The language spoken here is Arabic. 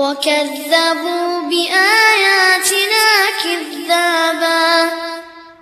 وكذبوا